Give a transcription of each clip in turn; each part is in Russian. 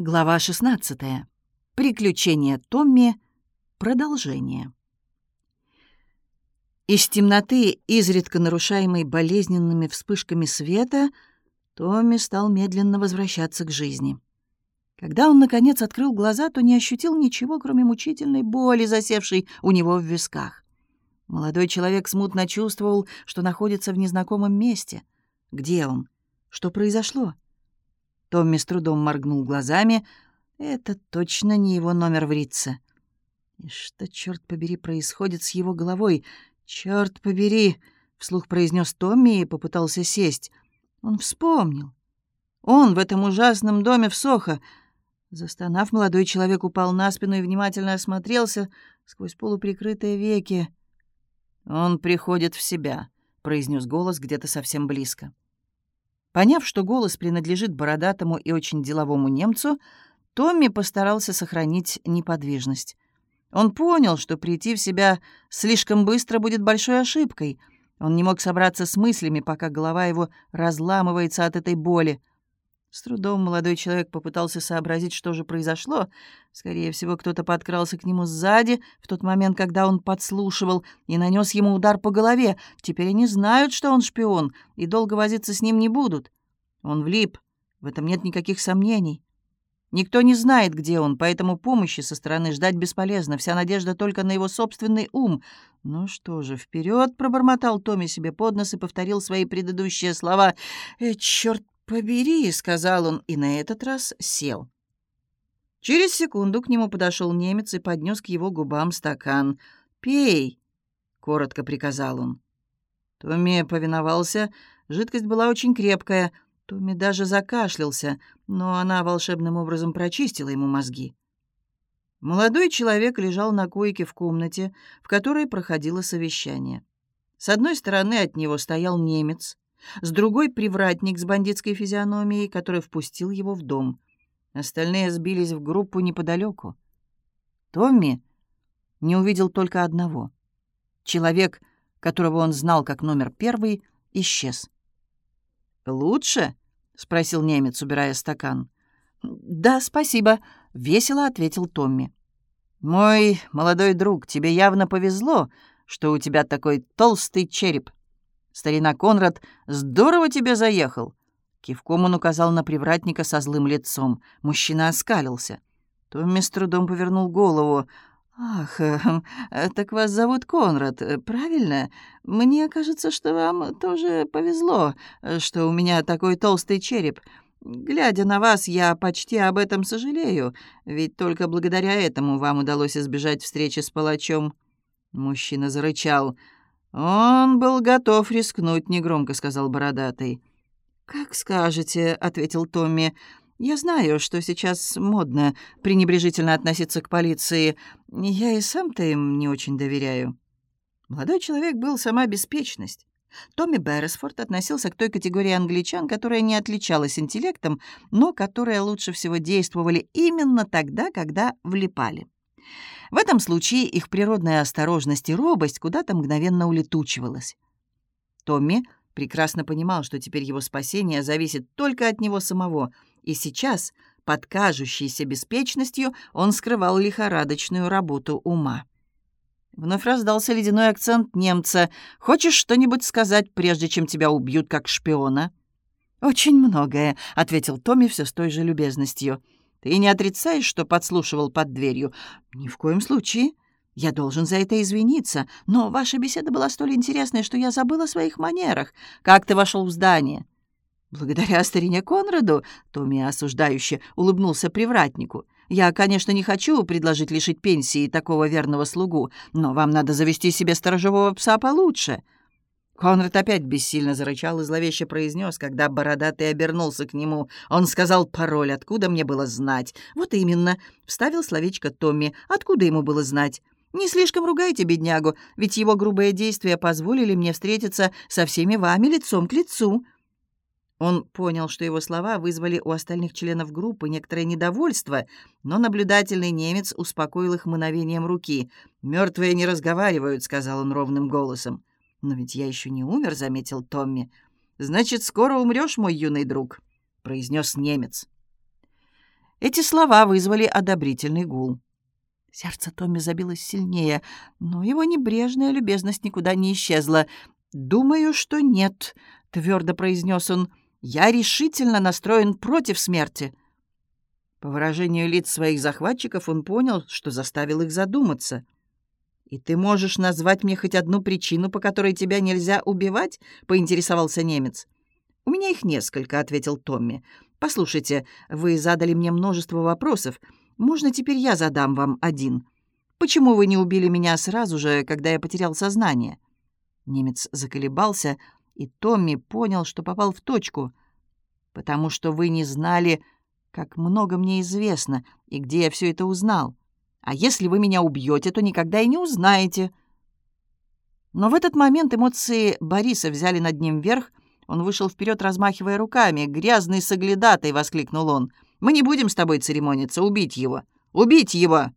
Глава 16. Приключения Томми. Продолжение. Из темноты, изредка нарушаемой болезненными вспышками света, Томми стал медленно возвращаться к жизни. Когда он, наконец, открыл глаза, то не ощутил ничего, кроме мучительной боли, засевшей у него в висках. Молодой человек смутно чувствовал, что находится в незнакомом месте. Где он? Что произошло? — Томми с трудом моргнул глазами. Это точно не его номер в Рице. И что, черт побери, происходит с его головой? Черт побери! вслух произнес Томми и попытался сесть. Он вспомнил. Он в этом ужасном доме в Сохо. Застонав, молодой человек упал на спину и внимательно осмотрелся сквозь полуприкрытые веки. «Он приходит в себя», — произнес голос где-то совсем близко. Поняв, что голос принадлежит бородатому и очень деловому немцу, Томми постарался сохранить неподвижность. Он понял, что прийти в себя слишком быстро будет большой ошибкой. Он не мог собраться с мыслями, пока голова его разламывается от этой боли. С трудом молодой человек попытался сообразить, что же произошло. Скорее всего, кто-то подкрался к нему сзади в тот момент, когда он подслушивал, и нанес ему удар по голове. Теперь они знают, что он шпион, и долго возиться с ним не будут. Он влип, в этом нет никаких сомнений. Никто не знает, где он, поэтому помощи со стороны ждать бесполезно. Вся надежда только на его собственный ум. «Ну что же, вперед!» — пробормотал Томми себе под нос и повторил свои предыдущие слова. «Э, «Черт побери», — сказал он, и на этот раз сел. Через секунду к нему подошел немец и поднес к его губам стакан. «Пей», — коротко приказал он. Томми повиновался. Жидкость была очень крепкая. Томми даже закашлялся, но она волшебным образом прочистила ему мозги. Молодой человек лежал на койке в комнате, в которой проходило совещание. С одной стороны от него стоял немец, с другой — привратник с бандитской физиономией, который впустил его в дом. Остальные сбились в группу неподалеку. Томми не увидел только одного. Человек, которого он знал как номер первый, исчез. «Лучше?» — спросил немец, убирая стакан. «Да, спасибо», — весело ответил Томми. «Мой молодой друг, тебе явно повезло, что у тебя такой толстый череп. Старина Конрад здорово тебе заехал». Кивком он указал на привратника со злым лицом. Мужчина оскалился. Томми с трудом повернул голову. «Ах, э, так вас зовут Конрад, э, правильно? Мне кажется, что вам тоже повезло, э, что у меня такой толстый череп. Глядя на вас, я почти об этом сожалею, ведь только благодаря этому вам удалось избежать встречи с палачом». Мужчина зарычал. «Он был готов рискнуть», — негромко сказал бородатый. «Как скажете», — ответил Томми. Я знаю, что сейчас модно пренебрежительно относиться к полиции. Я и сам-то им не очень доверяю». Молодой человек был сама беспечность. Томми Берресфорд относился к той категории англичан, которая не отличалась интеллектом, но которые лучше всего действовали именно тогда, когда влипали. В этом случае их природная осторожность и робость куда-то мгновенно улетучивалась. Томми прекрасно понимал, что теперь его спасение зависит только от него самого — и сейчас, под кажущейся беспечностью, он скрывал лихорадочную работу ума. Вновь раздался ледяной акцент немца. «Хочешь что-нибудь сказать, прежде чем тебя убьют как шпиона?» «Очень многое», — ответил Томми все с той же любезностью. «Ты не отрицаешь, что подслушивал под дверью?» «Ни в коем случае. Я должен за это извиниться, но ваша беседа была столь интересной, что я забыла о своих манерах. Как ты вошел в здание?» «Благодаря старине Конраду», — Томми осуждающе улыбнулся привратнику, «я, конечно, не хочу предложить лишить пенсии такого верного слугу, но вам надо завести себе сторожевого пса получше». Конрад опять бессильно зарычал и зловеще произнес, когда бородатый обернулся к нему. Он сказал пароль, откуда мне было знать. «Вот именно», — вставил словечко Томми. «Откуда ему было знать?» «Не слишком ругайте беднягу, ведь его грубые действия позволили мне встретиться со всеми вами лицом к лицу». Он понял, что его слова вызвали у остальных членов группы некоторое недовольство, но наблюдательный немец успокоил их мановением руки. «Мертвые не разговаривают», — сказал он ровным голосом. «Но ведь я еще не умер», — заметил Томми. «Значит, скоро умрешь, мой юный друг», — произнес немец. Эти слова вызвали одобрительный гул. Сердце Томми забилось сильнее, но его небрежная любезность никуда не исчезла. «Думаю, что нет», — твердо произнес он. «Я решительно настроен против смерти». По выражению лиц своих захватчиков он понял, что заставил их задуматься. «И ты можешь назвать мне хоть одну причину, по которой тебя нельзя убивать?» — поинтересовался немец. «У меня их несколько», — ответил Томми. «Послушайте, вы задали мне множество вопросов. Можно теперь я задам вам один? Почему вы не убили меня сразу же, когда я потерял сознание?» Немец заколебался, и Томми понял, что попал в точку. «Потому что вы не знали, как много мне известно и где я все это узнал. А если вы меня убьете, то никогда и не узнаете». Но в этот момент эмоции Бориса взяли над ним верх. Он вышел вперед, размахивая руками. «Грязный соглядатый!» — воскликнул он. Мы не будем с тобой церемониться. Убить его! Убить его!»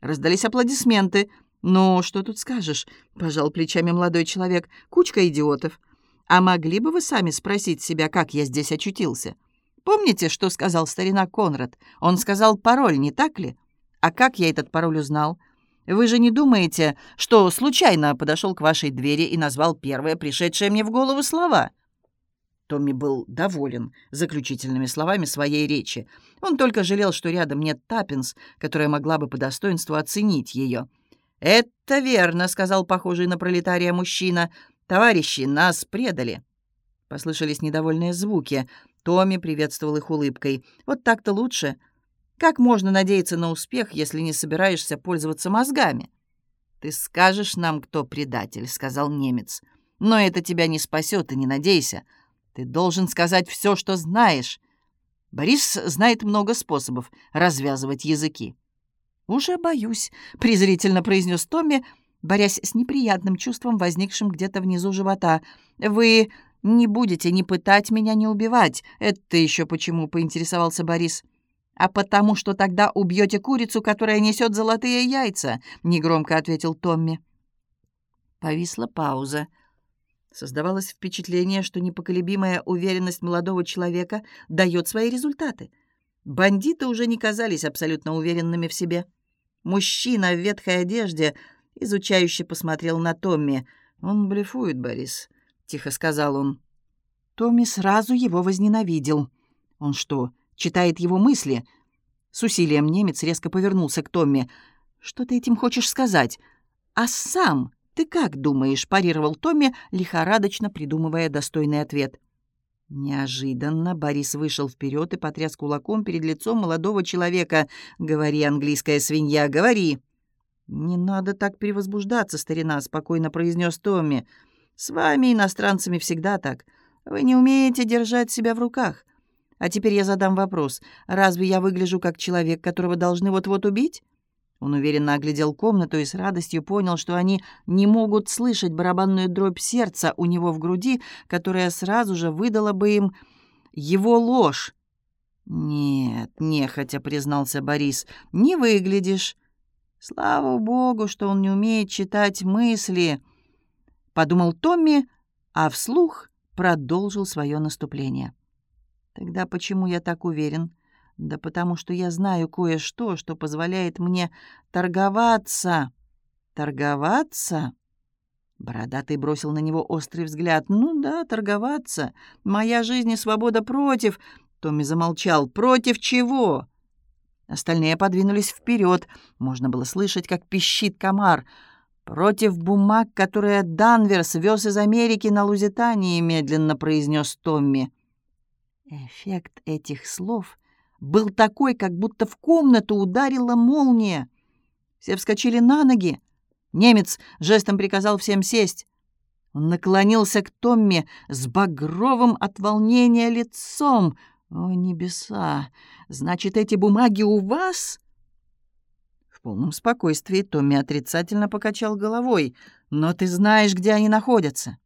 Раздались аплодисменты. «Ну, что тут скажешь?» — пожал плечами молодой человек. «Кучка идиотов. А могли бы вы сами спросить себя, как я здесь очутился? Помните, что сказал старина Конрад? Он сказал пароль, не так ли? А как я этот пароль узнал? Вы же не думаете, что случайно подошел к вашей двери и назвал первые пришедшие мне в голову слова?» Томми был доволен заключительными словами своей речи. Он только жалел, что рядом нет Таппинс, которая могла бы по достоинству оценить ее. «Это верно», — сказал похожий на пролетария мужчина. «Товарищи, нас предали». Послышались недовольные звуки. Томми приветствовал их улыбкой. «Вот так-то лучше. Как можно надеяться на успех, если не собираешься пользоваться мозгами?» «Ты скажешь нам, кто предатель», — сказал немец. «Но это тебя не спасет, и не надейся. Ты должен сказать все, что знаешь. Борис знает много способов развязывать языки. «Уже боюсь», — презрительно произнес Томми, борясь с неприятным чувством, возникшим где-то внизу живота. «Вы не будете ни пытать меня, ни убивать. Это еще почему?» — поинтересовался Борис. «А потому что тогда убьете курицу, которая несет золотые яйца», — негромко ответил Томми. Повисла пауза. Создавалось впечатление, что непоколебимая уверенность молодого человека дает свои результаты. Бандиты уже не казались абсолютно уверенными в себе. Мужчина в ветхой одежде изучающе посмотрел на Томми. «Он блефует, Борис», — тихо сказал он. Томми сразу его возненавидел. «Он что, читает его мысли?» С усилием немец резко повернулся к Томми. «Что ты этим хочешь сказать? А сам «Ты как думаешь?» — парировал Томми, лихорадочно придумывая достойный ответ. Неожиданно Борис вышел вперед и потряс кулаком перед лицом молодого человека. «Говори, английская свинья, говори!» «Не надо так перевозбуждаться, старина», — спокойно произнес Томми. «С вами, иностранцами, всегда так. Вы не умеете держать себя в руках. А теперь я задам вопрос. Разве я выгляжу как человек, которого должны вот-вот убить?» Он уверенно оглядел комнату и с радостью понял, что они не могут слышать барабанную дробь сердца у него в груди, которая сразу же выдала бы им его ложь. «Нет, нехотя», — признался Борис, — «не выглядишь». «Слава богу, что он не умеет читать мысли», — подумал Томми, а вслух продолжил свое наступление. «Тогда почему я так уверен?» Да потому что я знаю кое-что, что позволяет мне торговаться. Торговаться? Бородатый бросил на него острый взгляд. «Ну да, торговаться. Моя жизнь и свобода против...» Томми замолчал. «Против чего?» Остальные подвинулись вперед. Можно было слышать, как пищит комар. «Против бумаг, которые Данверс вез из Америки на Лузитании», — медленно произнес Томми. Эффект этих слов был такой, как будто в комнату ударила молния. Все вскочили на ноги. Немец жестом приказал всем сесть. Он наклонился к Томми с багровым от волнения лицом. «О, небеса! Значит, эти бумаги у вас?» В полном спокойствии Томми отрицательно покачал головой. «Но ты знаешь, где они находятся?»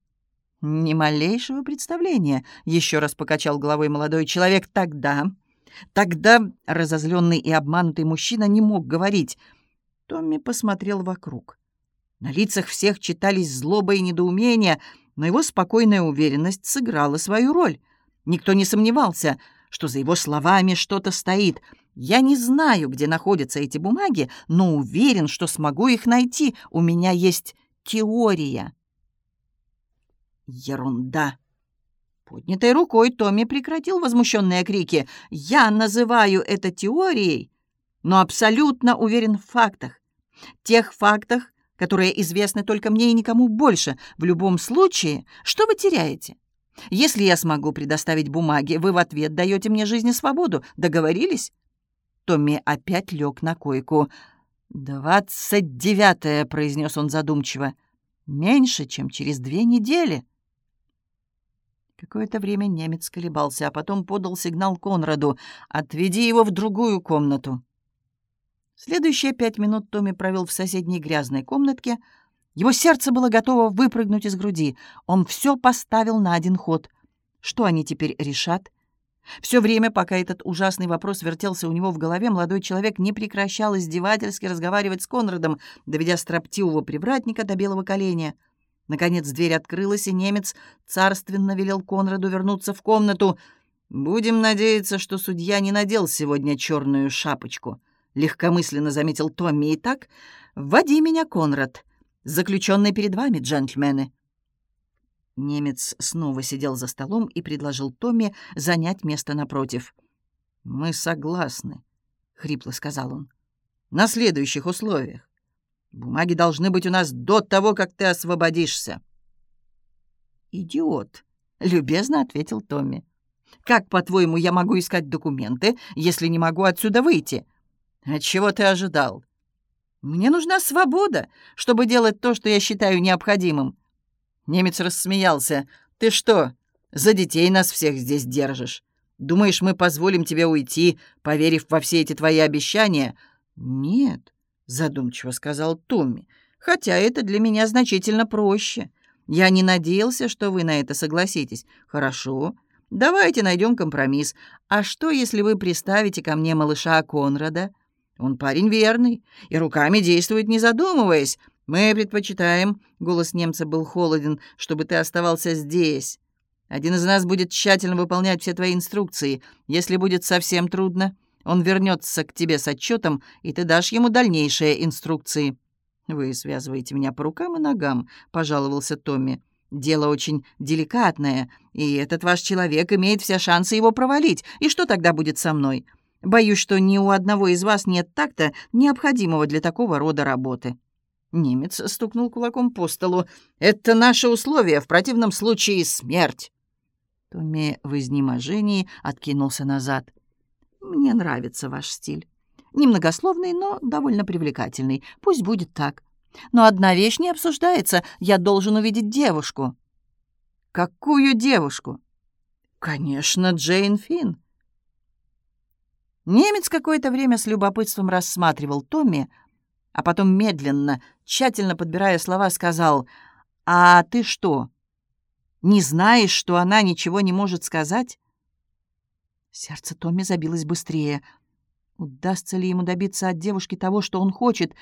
«Ни малейшего представления», — еще раз покачал головой молодой человек. «Тогда Тогда разозленный и обманутый мужчина не мог говорить. Томми посмотрел вокруг. На лицах всех читались злоба и недоумение, но его спокойная уверенность сыграла свою роль. Никто не сомневался, что за его словами что-то стоит. Я не знаю, где находятся эти бумаги, но уверен, что смогу их найти. У меня есть теория». «Ерунда!» Поднятой рукой Томми прекратил возмущенные крики. «Я называю это теорией, но абсолютно уверен в фактах. Тех фактах, которые известны только мне и никому больше. В любом случае, что вы теряете? Если я смогу предоставить бумаги, вы в ответ даете мне жизнь и свободу. Договорились?» Томми опять лег на койку. «Двадцать девятое», — произнес он задумчиво. «Меньше, чем через две недели». Какое-то время немец колебался, а потом подал сигнал Конраду «Отведи его в другую комнату». Следующие пять минут Томми провел в соседней грязной комнатке. Его сердце было готово выпрыгнуть из груди. Он все поставил на один ход. Что они теперь решат? Все время, пока этот ужасный вопрос вертелся у него в голове, молодой человек не прекращал издевательски разговаривать с Конрадом, доведя строптивого привратника до белого коленя. Наконец дверь открылась, и немец царственно велел Конраду вернуться в комнату. «Будем надеяться, что судья не надел сегодня черную шапочку», — легкомысленно заметил Томми. «Итак, вводи меня, Конрад. Заключенный перед вами, джентльмены». Немец снова сидел за столом и предложил Томми занять место напротив. «Мы согласны», — хрипло сказал он. «На следующих условиях. Бумаги должны быть у нас до того, как ты освободишься». «Идиот», — любезно ответил Томми. «Как, по-твоему, я могу искать документы, если не могу отсюда выйти?» «А чего ты ожидал?» «Мне нужна свобода, чтобы делать то, что я считаю необходимым». Немец рассмеялся. «Ты что, за детей нас всех здесь держишь? Думаешь, мы позволим тебе уйти, поверив во все эти твои обещания?» «Нет», задумчиво сказал Томми. Хотя это для меня значительно проще. Я не надеялся, что вы на это согласитесь. Хорошо. Давайте найдем компромисс. А что, если вы приставите ко мне малыша Конрада? Он парень верный и руками действует, не задумываясь. Мы предпочитаем, голос немца был холоден, чтобы ты оставался здесь. Один из нас будет тщательно выполнять все твои инструкции. Если будет совсем трудно, он вернется к тебе с отчетом, и ты дашь ему дальнейшие инструкции». «Вы связываете меня по рукам и ногам», — пожаловался Томми. «Дело очень деликатное, и этот ваш человек имеет все шансы его провалить. И что тогда будет со мной? Боюсь, что ни у одного из вас нет такта, необходимого для такого рода работы». Немец стукнул кулаком по столу. «Это наше условие, в противном случае смерть». Томми в изнеможении откинулся назад. Мне нравится ваш стиль. Немногословный, но довольно привлекательный. Пусть будет так. Но одна вещь не обсуждается. Я должен увидеть девушку». «Какую девушку?» «Конечно, Джейн Финн». Немец какое-то время с любопытством рассматривал Томми, а потом медленно, тщательно подбирая слова, сказал, «А ты что, не знаешь, что она ничего не может сказать?» Сердце Томми забилось быстрее. Удастся ли ему добиться от девушки того, что он хочет?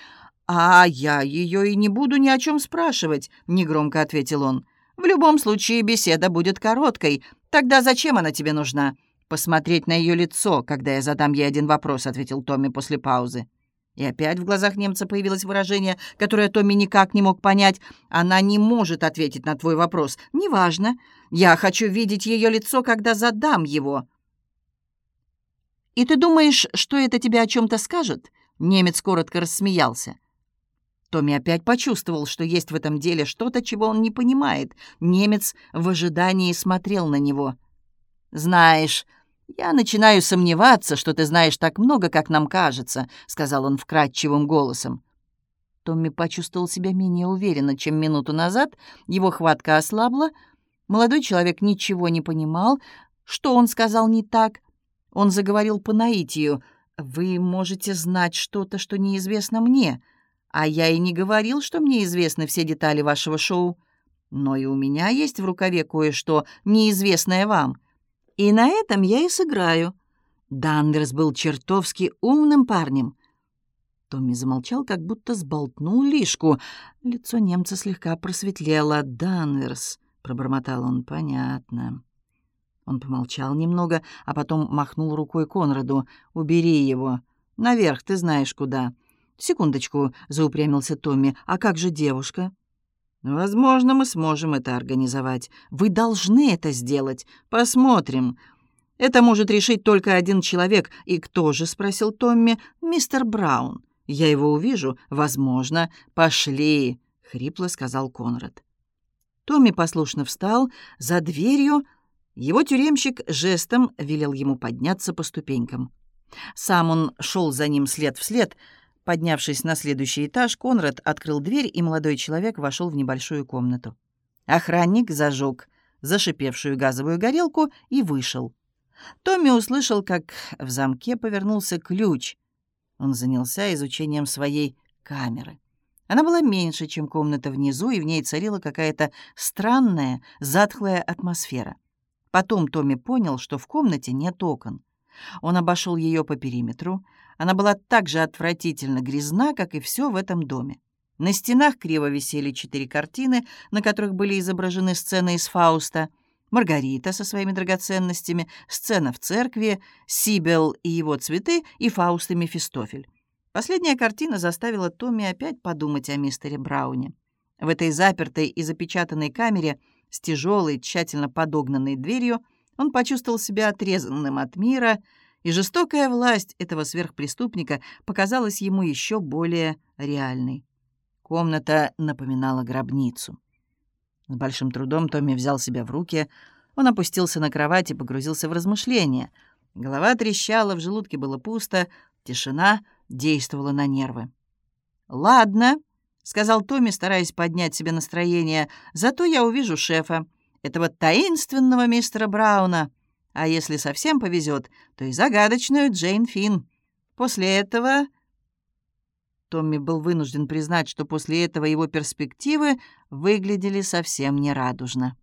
«А я ее и не буду ни о чем спрашивать», — негромко ответил он. «В любом случае беседа будет короткой. Тогда зачем она тебе нужна?» «Посмотреть на ее лицо, когда я задам ей один вопрос», — ответил Томми после паузы. И опять в глазах немца появилось выражение, которое Томми никак не мог понять. «Она не может ответить на твой вопрос. Неважно. Я хочу видеть ее лицо, когда задам его». «И ты думаешь, что это тебе о чем-то скажет?» Немец коротко рассмеялся. Томми опять почувствовал, что есть в этом деле что-то, чего он не понимает. Немец в ожидании смотрел на него. «Знаешь, я начинаю сомневаться, что ты знаешь так много, как нам кажется», — сказал он вкрадчивым голосом. Томми почувствовал себя менее уверенно, чем минуту назад. Его хватка ослабла. Молодой человек ничего не понимал. Что он сказал не так? Он заговорил по наитию. «Вы можете знать что-то, что неизвестно мне, а я и не говорил, что мне известны все детали вашего шоу. Но и у меня есть в рукаве кое-что, неизвестное вам. И на этом я и сыграю». Дандерс был чертовски умным парнем. Томми замолчал, как будто сболтнул лишку. Лицо немца слегка просветлело. «Данверс», — пробормотал он, — «понятно». Он помолчал немного, а потом махнул рукой Конраду. «Убери его. Наверх, ты знаешь куда». «Секундочку», — заупрямился Томми. «А как же девушка?» «Возможно, мы сможем это организовать. Вы должны это сделать. Посмотрим. Это может решить только один человек. И кто же?» — спросил Томми. «Мистер Браун. Я его увижу. Возможно. Пошли», — хрипло сказал Конрад. Томми послушно встал. За дверью его тюремщик жестом велел ему подняться по ступенькам. Сам он шел за ним след в след. Поднявшись на следующий этаж, Конрад открыл дверь, и молодой человек вошел в небольшую комнату. Охранник зажег зашипевшую газовую горелку и вышел. Томми услышал, как в замке повернулся ключ. Он занялся изучением своей камеры. Она была меньше, чем комната внизу, и в ней царила какая-то странная, затхлая атмосфера. Потом Томми понял, что в комнате нет окон. Он обошел ее по периметру. Она была так же отвратительно грязна, как и все в этом доме. На стенах криво висели четыре картины, на которых были изображены сцены из «Фауста», Маргарита со своими драгоценностями, сцена в церкви, Сибел и его цветы и Фауст и Мефистофель. Последняя картина заставила Томми опять подумать о мистере Брауне. В этой запертой и запечатанной камере с тяжелой, тщательно подогнанной дверью он почувствовал себя отрезанным от мира, и жестокая власть этого сверхпреступника показалась ему еще более реальной. Комната напоминала гробницу. С большим трудом Томми взял себя в руки. Он опустился на кровать и погрузился в размышления. Голова трещала, в желудке было пусто, тишина действовала на нервы. «Ладно», — сказал Томми, стараясь поднять себе настроение, — «зато я увижу шефа, этого таинственного мистера Брауна, а если совсем повезет, то и загадочную Джейн Финн. После этого Томми был вынужден признать, что после этого его перспективы выглядели совсем нерадужно.